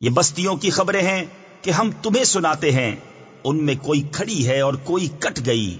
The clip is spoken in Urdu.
یہ بستیوں کی خبریں ہیں کہ ہم تمہیں سناتے ہیں۔ ان میں کوئی کھڑی ہے اور کوئی کٹ گئی۔